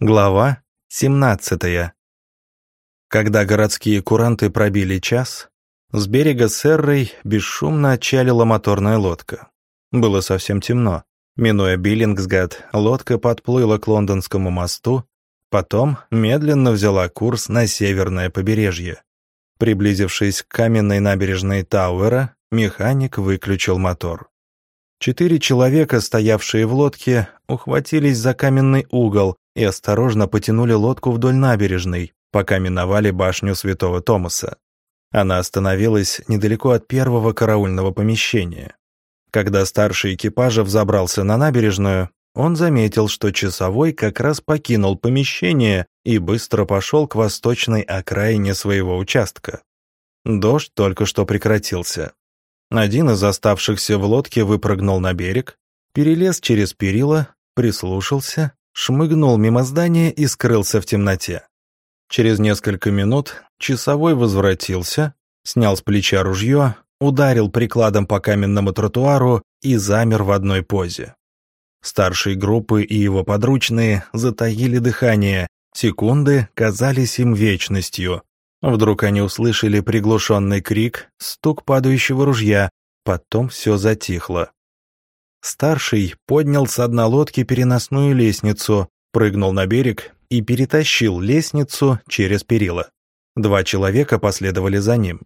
Глава 17. Когда городские куранты пробили час, с берега Серрой бесшумно отчалила моторная лодка. Было совсем темно. Минуя Биллингсгад, лодка подплыла к лондонскому мосту, потом медленно взяла курс на северное побережье. Приблизившись к каменной набережной Тауэра, механик выключил мотор. Четыре человека, стоявшие в лодке, ухватились за каменный угол и осторожно потянули лодку вдоль набережной, пока миновали башню Святого Томаса. Она остановилась недалеко от первого караульного помещения. Когда старший экипажа взобрался на набережную, он заметил, что часовой как раз покинул помещение и быстро пошел к восточной окраине своего участка. Дождь только что прекратился. Один из оставшихся в лодке выпрыгнул на берег, перелез через перила, прислушался, шмыгнул мимо здания и скрылся в темноте. Через несколько минут часовой возвратился, снял с плеча ружье, ударил прикладом по каменному тротуару и замер в одной позе. Старшие группы и его подручные затаили дыхание, секунды казались им вечностью, Вдруг они услышали приглушенный крик, стук падающего ружья, потом все затихло. Старший поднял с дна лодки переносную лестницу, прыгнул на берег и перетащил лестницу через перила. Два человека последовали за ним.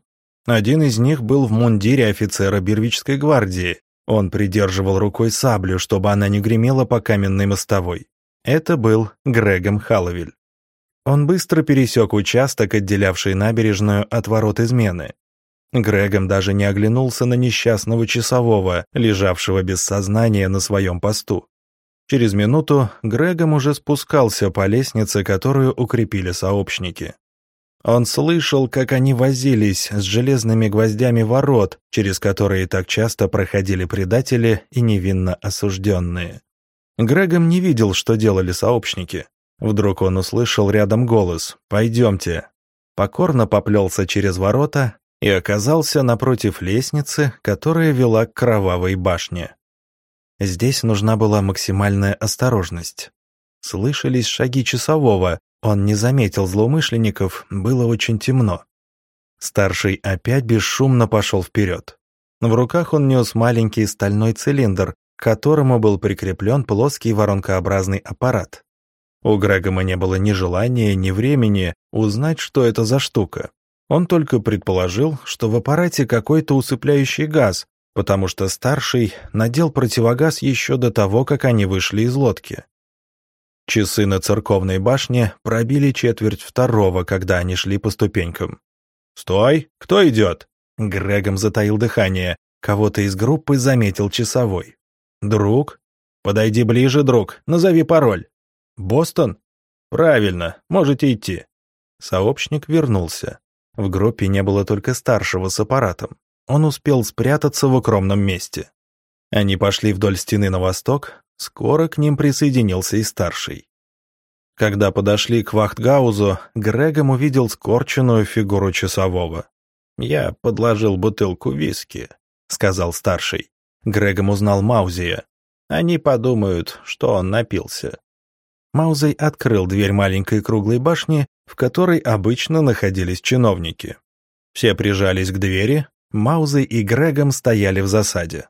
Один из них был в мундире офицера Бирвичской гвардии. Он придерживал рукой саблю, чтобы она не гремела по каменной мостовой. Это был Грегом Халловиль. Он быстро пересек участок, отделявший набережную от ворот измены. Грегом даже не оглянулся на несчастного часового, лежавшего без сознания на своем посту. Через минуту Грегом уже спускался по лестнице, которую укрепили сообщники. Он слышал, как они возились с железными гвоздями ворот, через которые так часто проходили предатели и невинно осужденные. Грегом не видел, что делали сообщники. Вдруг он услышал рядом голос «Пойдемте». Покорно поплелся через ворота и оказался напротив лестницы, которая вела к кровавой башне. Здесь нужна была максимальная осторожность. Слышались шаги часового, он не заметил злоумышленников, было очень темно. Старший опять бесшумно пошел вперед. В руках он нес маленький стальной цилиндр, к которому был прикреплен плоский воронкообразный аппарат. У Грегома не было ни желания, ни времени узнать, что это за штука. Он только предположил, что в аппарате какой-то усыпляющий газ, потому что старший надел противогаз еще до того, как они вышли из лодки. Часы на церковной башне пробили четверть второго, когда они шли по ступенькам. «Стой! Кто идет?» Грегом затаил дыхание. Кого-то из группы заметил часовой. «Друг? Подойди ближе, друг, назови пароль». «Бостон?» «Правильно, можете идти». Сообщник вернулся. В группе не было только старшего с аппаратом. Он успел спрятаться в укромном месте. Они пошли вдоль стены на восток, скоро к ним присоединился и старший. Когда подошли к Вахтгаузу, Грегом увидел скорченную фигуру часового. «Я подложил бутылку виски», — сказал старший. Грегом узнал Маузия. «Они подумают, что он напился. Маузей открыл дверь маленькой круглой башни, в которой обычно находились чиновники. Все прижались к двери, Маузей и Грегом стояли в засаде.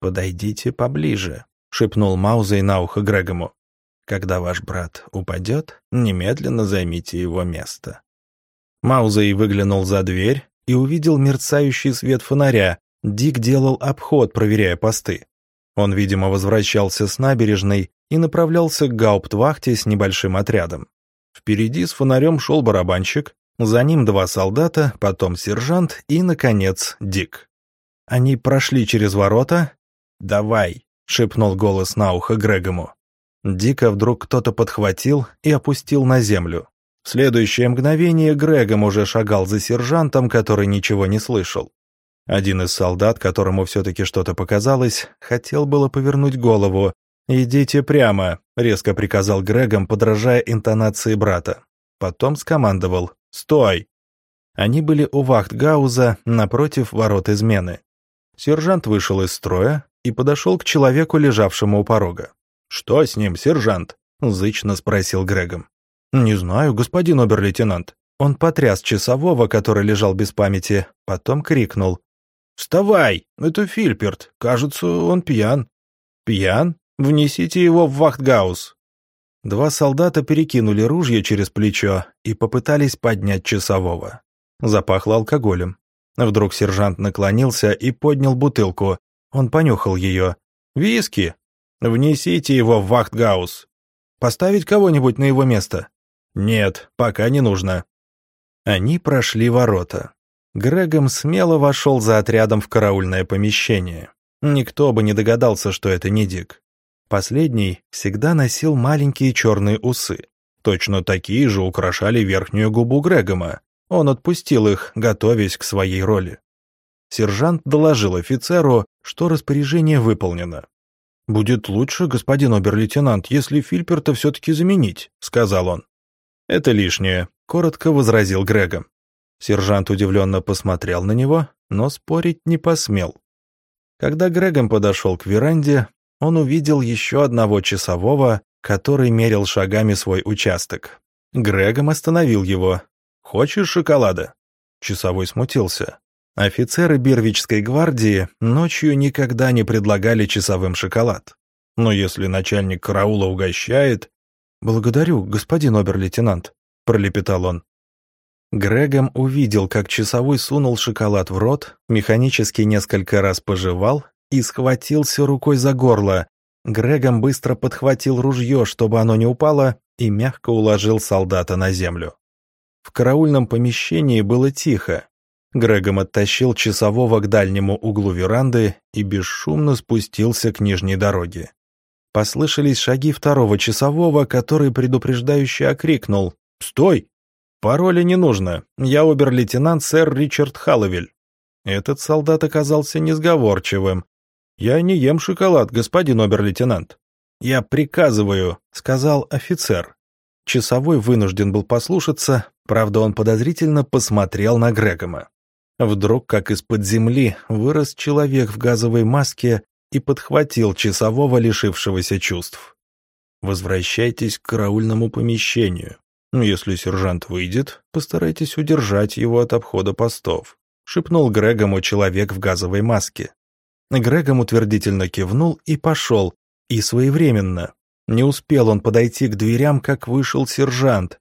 «Подойдите поближе», — шепнул Маузей на ухо Грегому. «Когда ваш брат упадет, немедленно займите его место». Маузей выглянул за дверь и увидел мерцающий свет фонаря. Дик делал обход, проверяя посты. Он, видимо, возвращался с набережной и направлялся к гауптвахте с небольшим отрядом. Впереди с фонарем шел барабанщик, за ним два солдата, потом сержант и, наконец, Дик. Они прошли через ворота. «Давай», — шепнул голос на ухо Грегому. Дика вдруг кто-то подхватил и опустил на землю. В следующее мгновение Грегом уже шагал за сержантом, который ничего не слышал. Один из солдат, которому все-таки что-то показалось, хотел было повернуть голову, «Идите прямо», — резко приказал Грегом, подражая интонации брата. Потом скомандовал «Стой!». Они были у вахтгауза напротив ворот измены. Сержант вышел из строя и подошел к человеку, лежавшему у порога. «Что с ним, сержант?» зычно спросил Грегом. «Не знаю, господин обер-лейтенант». Он потряс часового, который лежал без памяти, потом крикнул. «Вставай! Это Фильперт. Кажется, он пьян». «Пьян? Внесите его в вахтгаус». Два солдата перекинули ружья через плечо и попытались поднять часового. Запахло алкоголем. Вдруг сержант наклонился и поднял бутылку. Он понюхал ее. «Виски! Внесите его в вахтгаус. Поставить кого-нибудь на его место?» «Нет, пока не нужно». Они прошли ворота. Грегом смело вошел за отрядом в караульное помещение. Никто бы не догадался, что это не Дик. Последний всегда носил маленькие черные усы. Точно такие же украшали верхнюю губу Грегома. Он отпустил их, готовясь к своей роли. Сержант доложил офицеру, что распоряжение выполнено. «Будет лучше, господин обер-лейтенант, если Фильперта все-таки заменить», — сказал он. «Это лишнее», — коротко возразил Грегом. Сержант удивленно посмотрел на него, но спорить не посмел. Когда Грегом подошел к веранде, он увидел еще одного часового, который мерил шагами свой участок. Грегом остановил его. «Хочешь шоколада?» Часовой смутился. Офицеры Бирвичской гвардии ночью никогда не предлагали часовым шоколад. Но если начальник караула угощает... «Благодарю, господин обер-лейтенант», — пролепетал он. Грегом увидел, как часовой сунул шоколад в рот, механически несколько раз пожевал и схватился рукой за горло. Грегом быстро подхватил ружье, чтобы оно не упало, и мягко уложил солдата на землю. В караульном помещении было тихо, Грегом оттащил часового к дальнему углу веранды и бесшумно спустился к нижней дороге. Послышались шаги второго часового, который предупреждающе окрикнул «Стой! Пароля не нужно. Я обер-лейтенант сэр Ричард Халловель». Этот солдат оказался несговорчивым. «Я не ем шоколад, господин обер-лейтенант». «Я приказываю», — сказал офицер. Часовой вынужден был послушаться, правда он подозрительно посмотрел на Грегома. Вдруг, как из-под земли, вырос человек в газовой маске и подхватил часового, лишившегося чувств. «Возвращайтесь к караульному помещению. Если сержант выйдет, постарайтесь удержать его от обхода постов», — шепнул Грегому человек в газовой маске. Грегом утвердительно кивнул и пошел, и своевременно. Не успел он подойти к дверям, как вышел сержант.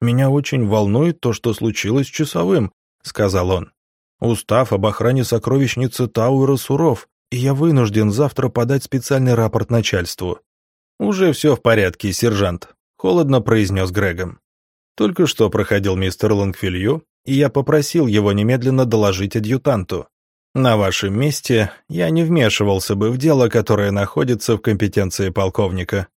«Меня очень волнует то, что случилось с часовым», — сказал он. Устав об охране сокровищницы Тауэра суров, и я вынужден завтра подать специальный рапорт начальству. «Уже все в порядке, сержант», — холодно произнес Грегом. «Только что проходил мистер Лангфилью, и я попросил его немедленно доложить адъютанту. На вашем месте я не вмешивался бы в дело, которое находится в компетенции полковника».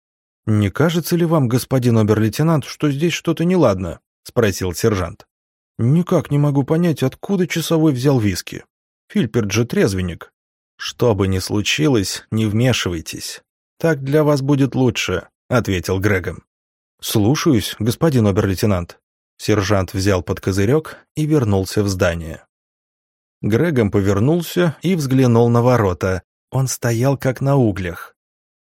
«Не кажется ли вам, господин обер-лейтенант, что здесь что-то неладно?» — спросил сержант. Никак не могу понять, откуда часовой взял виски. Фильперт же трезвенник. Что бы ни случилось, не вмешивайтесь. Так для вас будет лучше, ответил Грегом. Слушаюсь, господин обер-лейтенант. Сержант взял под козырек и вернулся в здание. Грегом повернулся и взглянул на ворота. Он стоял как на углях.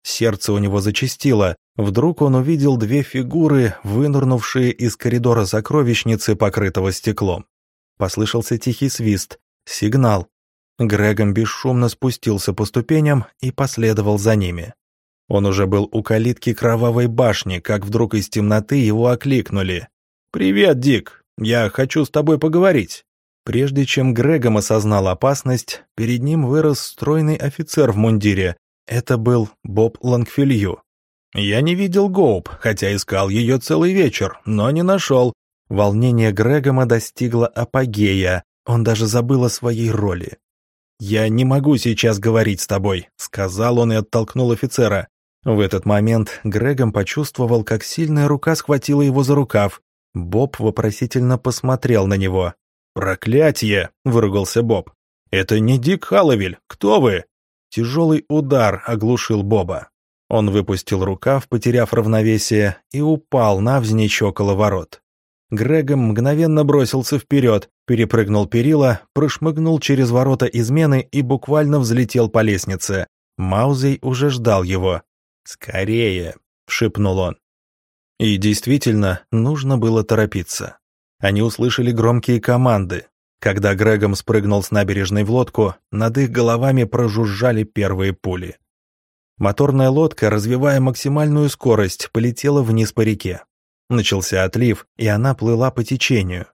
Сердце у него зачастило, Вдруг он увидел две фигуры, вынырнувшие из коридора сокровищницы, покрытого стеклом. Послышался тихий свист. Сигнал. Грегом бесшумно спустился по ступеням и последовал за ними. Он уже был у калитки кровавой башни, как вдруг из темноты его окликнули. «Привет, Дик! Я хочу с тобой поговорить!» Прежде чем Грегом осознал опасность, перед ним вырос стройный офицер в мундире. Это был Боб Лангфилью. Я не видел Гоуп, хотя искал ее целый вечер, но не нашел. Волнение Грегома достигло апогея, он даже забыл о своей роли. «Я не могу сейчас говорить с тобой», — сказал он и оттолкнул офицера. В этот момент Грегом почувствовал, как сильная рука схватила его за рукав. Боб вопросительно посмотрел на него. «Проклятье!» — выругался Боб. «Это не Дик Халловиль. Кто вы?» Тяжелый удар оглушил Боба. Он выпустил рукав, потеряв равновесие, и упал навзничь около ворот. Грегом мгновенно бросился вперед, перепрыгнул перила, прошмыгнул через ворота измены и буквально взлетел по лестнице. Маузей уже ждал его. «Скорее!» — шепнул он. И действительно, нужно было торопиться. Они услышали громкие команды. Когда Грегом спрыгнул с набережной в лодку, над их головами прожужжали первые пули. Моторная лодка, развивая максимальную скорость, полетела вниз по реке. Начался отлив, и она плыла по течению.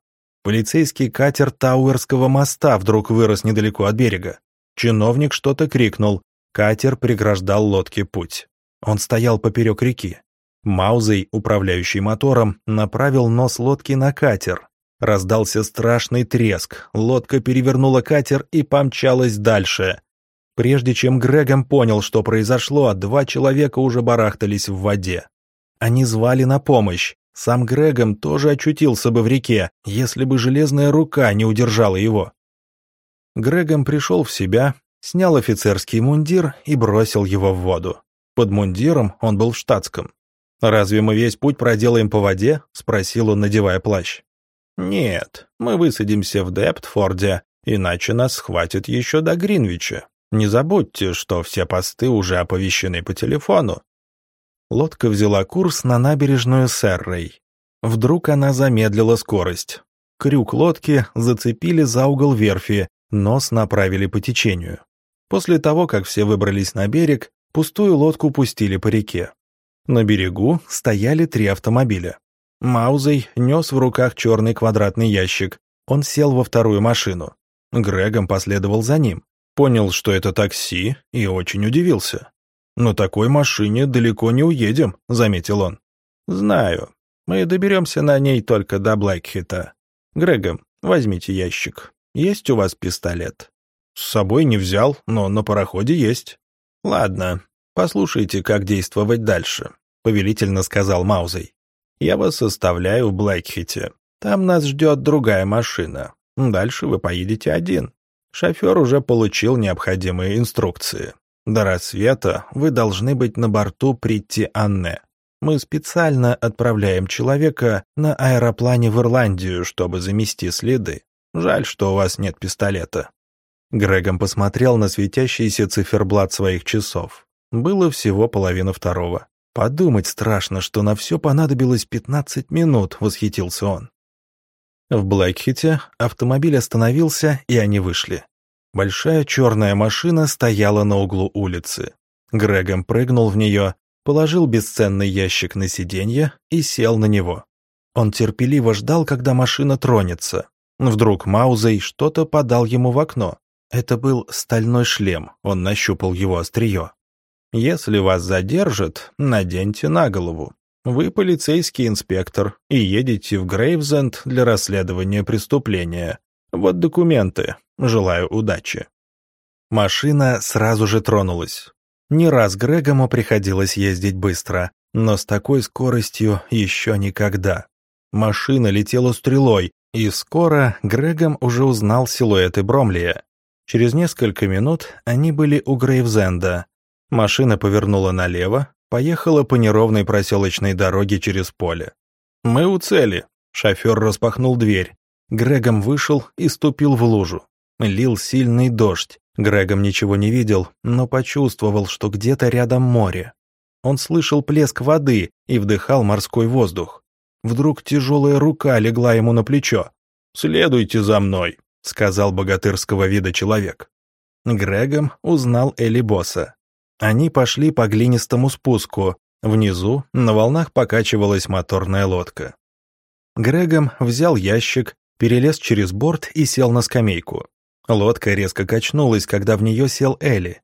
Полицейский катер Тауэрского моста вдруг вырос недалеко от берега. Чиновник что-то крикнул. Катер преграждал лодке путь. Он стоял поперек реки. Маузей, управляющий мотором, направил нос лодки на катер. Раздался страшный треск, лодка перевернула катер и помчалась дальше. Прежде чем Грегом понял, что произошло, два человека уже барахтались в воде. Они звали на помощь. Сам Грегом тоже очутился бы в реке, если бы железная рука не удержала его. Грегом пришел в себя, снял офицерский мундир и бросил его в воду. Под мундиром он был в штатском. «Разве мы весь путь проделаем по воде?» — спросил он, надевая плащ. «Нет, мы высадимся в Дептфорде, иначе нас схватят еще до Гринвича. Не забудьте, что все посты уже оповещены по телефону». Лодка взяла курс на набережную Серрей. Вдруг она замедлила скорость. Крюк лодки зацепили за угол верфи, нос направили по течению. После того, как все выбрались на берег, пустую лодку пустили по реке. На берегу стояли три автомобиля. Маузей нес в руках черный квадратный ящик. Он сел во вторую машину. Грегом последовал за ним. Понял, что это такси, и очень удивился. «На такой машине далеко не уедем», — заметил он. «Знаю. Мы доберемся на ней только до Блэкхита. Грегом, возьмите ящик. Есть у вас пистолет?» «С собой не взял, но на пароходе есть». «Ладно, «Послушайте, как действовать дальше», — повелительно сказал Маузей. «Я вас оставляю в Блэкхите. Там нас ждет другая машина. Дальше вы поедете один. Шофер уже получил необходимые инструкции. До рассвета вы должны быть на борту прийти Анне. Мы специально отправляем человека на аэроплане в Ирландию, чтобы замести следы. Жаль, что у вас нет пистолета». Грегом посмотрел на светящийся циферблат своих часов. Было всего половина второго. Подумать страшно, что на все понадобилось 15 минут, восхитился он. В Блэкхите автомобиль остановился, и они вышли. Большая черная машина стояла на углу улицы. Грегом прыгнул в нее, положил бесценный ящик на сиденье и сел на него. Он терпеливо ждал, когда машина тронется. Вдруг Маузей что-то подал ему в окно. Это был стальной шлем, он нащупал его острие. Если вас задержат, наденьте на голову. Вы полицейский инспектор и едете в Грейвзенд для расследования преступления. Вот документы. Желаю удачи». Машина сразу же тронулась. Не раз Грегому приходилось ездить быстро, но с такой скоростью еще никогда. Машина летела стрелой, и скоро Грегом уже узнал силуэты Бромлия. Через несколько минут они были у Грейвзенда, Машина повернула налево, поехала по неровной проселочной дороге через поле. «Мы у цели», — шофер распахнул дверь. Грегом вышел и ступил в лужу. Лил сильный дождь. Грегом ничего не видел, но почувствовал, что где-то рядом море. Он слышал плеск воды и вдыхал морской воздух. Вдруг тяжелая рука легла ему на плечо. «Следуйте за мной», — сказал богатырского вида человек. Грегом узнал Эли Босса. Они пошли по глинистому спуску. Внизу на волнах покачивалась моторная лодка. Грегом взял ящик, перелез через борт и сел на скамейку. Лодка резко качнулась, когда в нее сел Элли.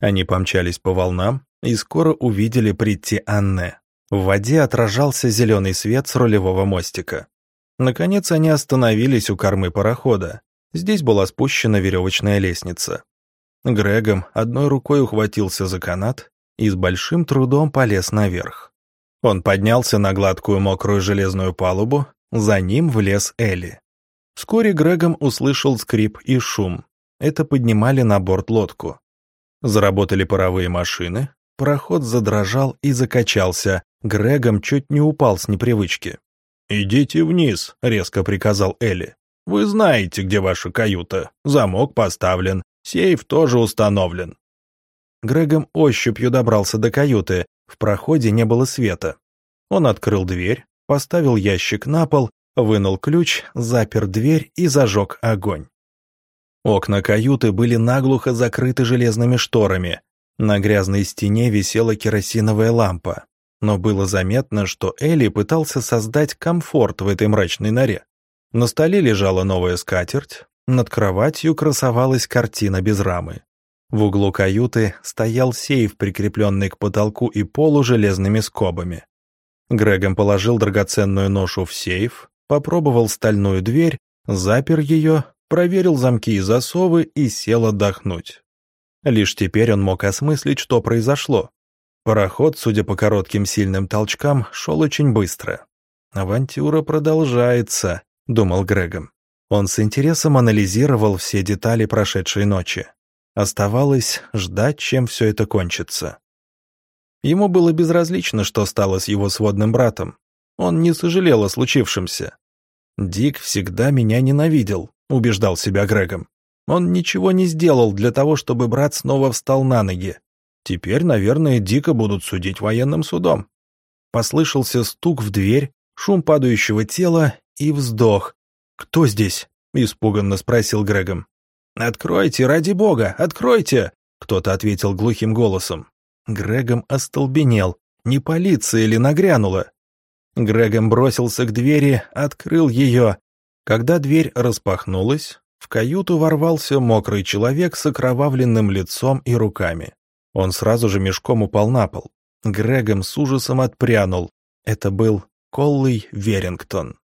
Они помчались по волнам и скоро увидели прийти Анне. В воде отражался зеленый свет с рулевого мостика. Наконец они остановились у кормы парохода. Здесь была спущена веревочная лестница. Грегом одной рукой ухватился за канат и с большим трудом полез наверх. Он поднялся на гладкую мокрую железную палубу, за ним влез Элли. Вскоре Грегом услышал скрип и шум. Это поднимали на борт лодку. Заработали паровые машины, пароход задрожал и закачался, Грегом чуть не упал с непривычки. «Идите вниз», — резко приказал Элли. «Вы знаете, где ваша каюта. Замок поставлен, Сейф тоже установлен. Грегом ощупью добрался до каюты. В проходе не было света. Он открыл дверь, поставил ящик на пол, вынул ключ, запер дверь и зажег огонь. Окна каюты были наглухо закрыты железными шторами. На грязной стене висела керосиновая лампа. Но было заметно, что Элли пытался создать комфорт в этой мрачной норе. На столе лежала новая скатерть, над кроватью красовалась картина без рамы. В углу каюты стоял сейф, прикрепленный к потолку и полу железными скобами. Грегом положил драгоценную ношу в сейф, попробовал стальную дверь, запер ее, проверил замки и засовы и сел отдохнуть. Лишь теперь он мог осмыслить, что произошло. Пароход, судя по коротким сильным толчкам, шел очень быстро. «Авантюра продолжается», — думал Грегом. Он с интересом анализировал все детали прошедшей ночи. Оставалось ждать, чем все это кончится. Ему было безразлично, что стало с его сводным братом. Он не сожалел о случившемся. «Дик всегда меня ненавидел», — убеждал себя Грегом. «Он ничего не сделал для того, чтобы брат снова встал на ноги. Теперь, наверное, Дика будут судить военным судом». Послышался стук в дверь, шум падающего тела и вздох. «Кто здесь?» — испуганно спросил Грегом. «Откройте, ради бога, откройте!» — кто-то ответил глухим голосом. Грегом остолбенел. Не полиция ли нагрянула? Грегом бросился к двери, открыл ее. Когда дверь распахнулась, в каюту ворвался мокрый человек с окровавленным лицом и руками. Он сразу же мешком упал на пол. Грегом с ужасом отпрянул. Это был Коллый Верингтон.